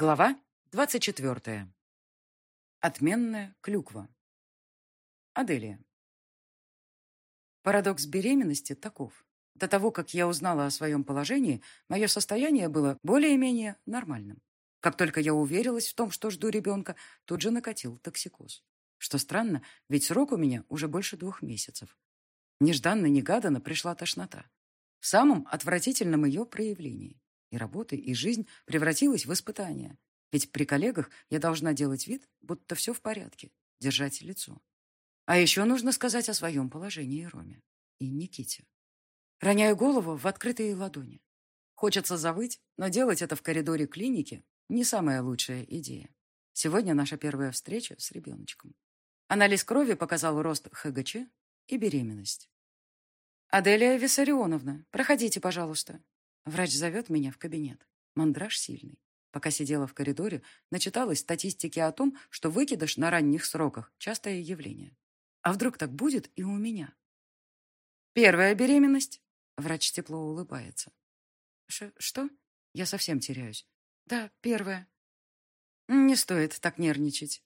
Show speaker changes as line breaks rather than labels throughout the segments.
Глава 24. Отменная клюква. Аделия. Парадокс беременности таков. До того, как я узнала о своем положении, мое состояние было более-менее нормальным. Как только я уверилась в том, что жду ребенка, тут же накатил токсикоз. Что странно, ведь срок у меня уже больше двух месяцев. Нежданно-негаданно пришла тошнота. В самом отвратительном ее проявлении. И работа, и жизнь превратилась в испытание. Ведь при коллегах я должна делать вид, будто все в порядке, держать лицо. А еще нужно сказать о своем положении Роме и Никите. Роняю голову в открытые ладони. Хочется завыть, но делать это в коридоре клиники не самая лучшая идея. Сегодня наша первая встреча с ребеночком. Анализ крови показал рост ХГЧ и беременность. «Аделия Виссарионовна, проходите, пожалуйста», Врач зовет меня в кабинет. Мандраж сильный. Пока сидела в коридоре, начиталась статистики о том, что выкидыш на ранних сроках – частое явление. А вдруг так будет и у меня? Первая беременность. Врач тепло улыбается. Ш что? Я совсем теряюсь. Да, первая. Не стоит так нервничать.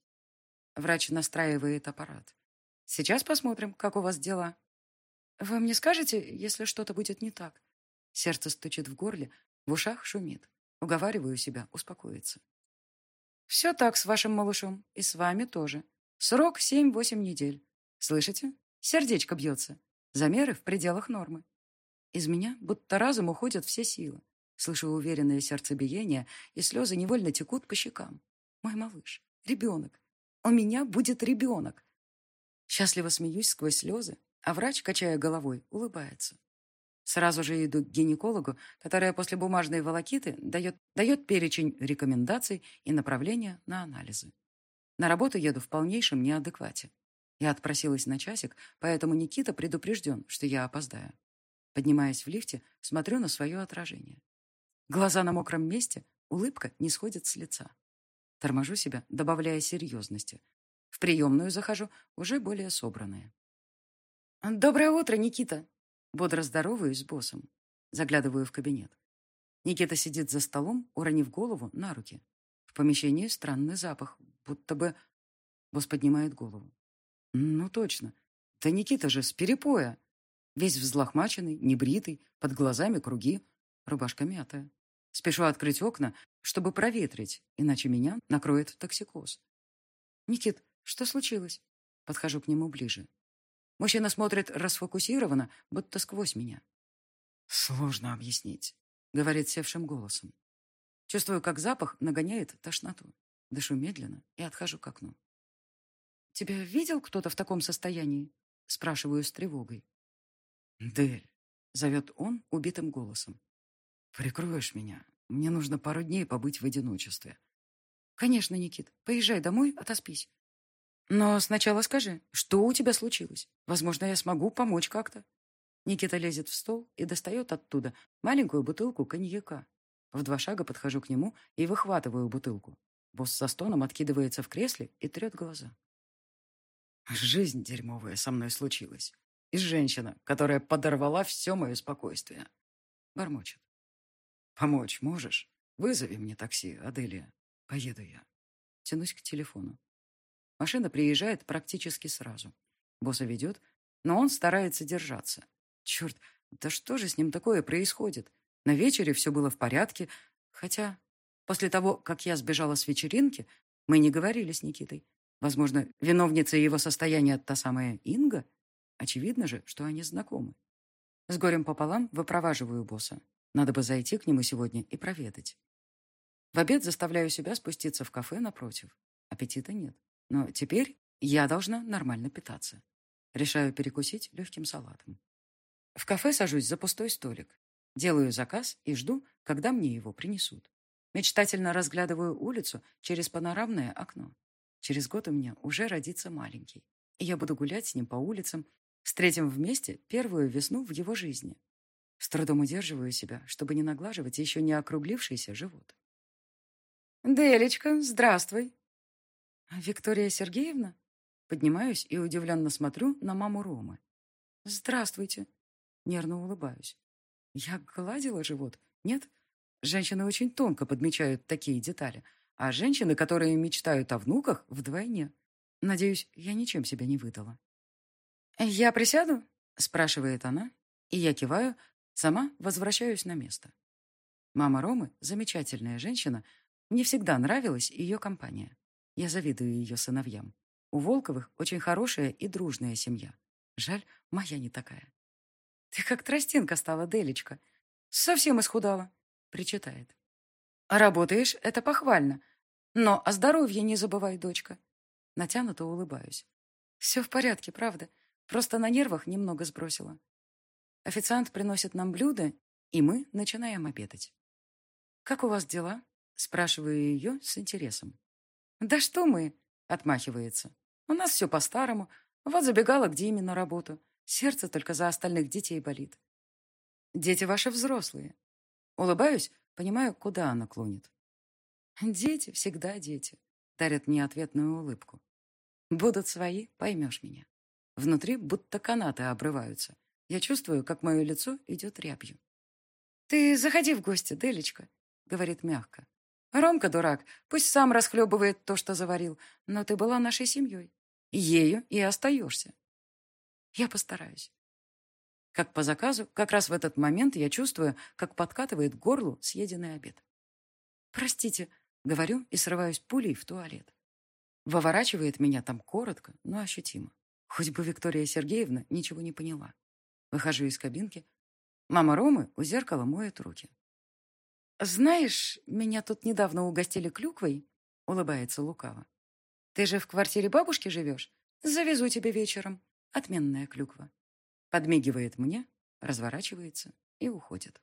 Врач настраивает аппарат. Сейчас посмотрим, как у вас дела. Вы мне скажете, если что-то будет не так? Сердце стучит в горле, в ушах шумит. Уговариваю себя успокоиться. Все так с вашим малышом. И с вами тоже. Срок семь-восемь недель. Слышите? Сердечко бьется. Замеры в пределах нормы. Из меня будто разум уходят все силы. Слышу уверенное сердцебиение, и слезы невольно текут по щекам. Мой малыш. Ребенок. У меня будет ребенок. Счастливо смеюсь сквозь слезы, а врач, качая головой, улыбается. Сразу же иду к гинекологу, которая после бумажной волокиты дает, дает перечень рекомендаций и направления на анализы. На работу еду в полнейшем неадеквате. Я отпросилась на часик, поэтому Никита предупрежден, что я опоздаю. Поднимаясь в лифте, смотрю на свое отражение. Глаза на мокром месте, улыбка не сходит с лица. Торможу себя, добавляя серьезности. В приемную захожу, уже более собранная. «Доброе утро, Никита!» Бодро здороваюсь с боссом. Заглядываю в кабинет. Никита сидит за столом, уронив голову на руки. В помещении странный запах, будто бы... Босс поднимает голову. Ну, точно. Да Никита же с перепоя. Весь взлохмаченный, небритый, под глазами круги, рубашка мятая. Спешу открыть окна, чтобы проветрить, иначе меня накроет токсикоз. «Никит, что случилось?» Подхожу к нему ближе. Мужчина смотрит расфокусированно, будто сквозь меня. «Сложно объяснить», — говорит севшим голосом. Чувствую, как запах нагоняет тошноту. Дышу медленно и отхожу к окну. «Тебя видел кто-то в таком состоянии?» — спрашиваю с тревогой. «Дель», — зовет он убитым голосом. «Прикроешь меня? Мне нужно пару дней побыть в одиночестве». «Конечно, Никит. Поезжай домой, отоспись. Но сначала скажи, что у тебя случилось? Возможно, я смогу помочь как-то. Никита лезет в стол и достает оттуда маленькую бутылку коньяка. В два шага подхожу к нему и выхватываю бутылку. Босс со стоном откидывается в кресле и трет глаза. Жизнь дерьмовая со мной случилась. И женщина, которая подорвала все мое спокойствие. Бормочет. Помочь можешь? Вызови мне такси, Аделия. Поеду я. Тянусь к телефону. Машина приезжает практически сразу. Босса ведет, но он старается держаться. Черт, да что же с ним такое происходит? На вечере все было в порядке, хотя после того, как я сбежала с вечеринки, мы не говорили с Никитой. Возможно, виновница его состояния та самая Инга? Очевидно же, что они знакомы. С горем пополам выпроваживаю босса. Надо бы зайти к нему сегодня и проведать. В обед заставляю себя спуститься в кафе напротив. Аппетита нет. Но теперь я должна нормально питаться. Решаю перекусить легким салатом. В кафе сажусь за пустой столик. Делаю заказ и жду, когда мне его принесут. Мечтательно разглядываю улицу через панорамное окно. Через год у меня уже родится маленький. И я буду гулять с ним по улицам, встретим вместе первую весну в его жизни. С трудом удерживаю себя, чтобы не наглаживать еще не округлившийся живот. «Делечка, здравствуй!» «А «Виктория Сергеевна?» Поднимаюсь и удивленно смотрю на маму Ромы. «Здравствуйте!» Нервно улыбаюсь. «Я гладила живот? Нет?» Женщины очень тонко подмечают такие детали. а женщины, которые мечтают о внуках, вдвойне. Надеюсь, я ничем себя не выдала. «Я присяду?» — спрашивает она, и я киваю, сама возвращаюсь на место. Мама Ромы — замечательная женщина, мне всегда нравилась ее компания. Я завидую ее сыновьям. У Волковых очень хорошая и дружная семья. Жаль, моя не такая. «Ты как тростинка стала, Делечка. Совсем исхудала», — причитает. «Работаешь — это похвально. Но о здоровье не забывай, дочка». Натянуто улыбаюсь. «Все в порядке, правда. Просто на нервах немного сбросила». Официант приносит нам блюда, и мы начинаем обедать. «Как у вас дела?» — спрашиваю ее с интересом. «Да что мы?» — отмахивается. «У нас все по-старому. Вот забегала к Диме на работу. Сердце только за остальных детей болит». «Дети ваши взрослые». Улыбаюсь, понимаю, куда она клонит. «Дети всегда дети», — дарят мне ответную улыбку. «Будут свои, поймешь меня». Внутри будто канаты обрываются. Я чувствую, как мое лицо идет рябью. «Ты заходи в гости, Делечка», — говорит мягко. «Ромка дурак, пусть сам расхлебывает то, что заварил, но ты была нашей семьей. Ею и остаешься. Я постараюсь». Как по заказу, как раз в этот момент я чувствую, как подкатывает к горлу съеденный обед. «Простите», — говорю и срываюсь пулей в туалет. Выворачивает меня там коротко, но ощутимо. Хоть бы Виктория Сергеевна ничего не поняла. Выхожу из кабинки. Мама Ромы у зеркала моет руки. «Знаешь, меня тут недавно угостили клюквой», — улыбается лукаво. «Ты же в квартире бабушки живешь? Завезу тебе вечером. Отменная клюква». Подмигивает мне, разворачивается и уходит.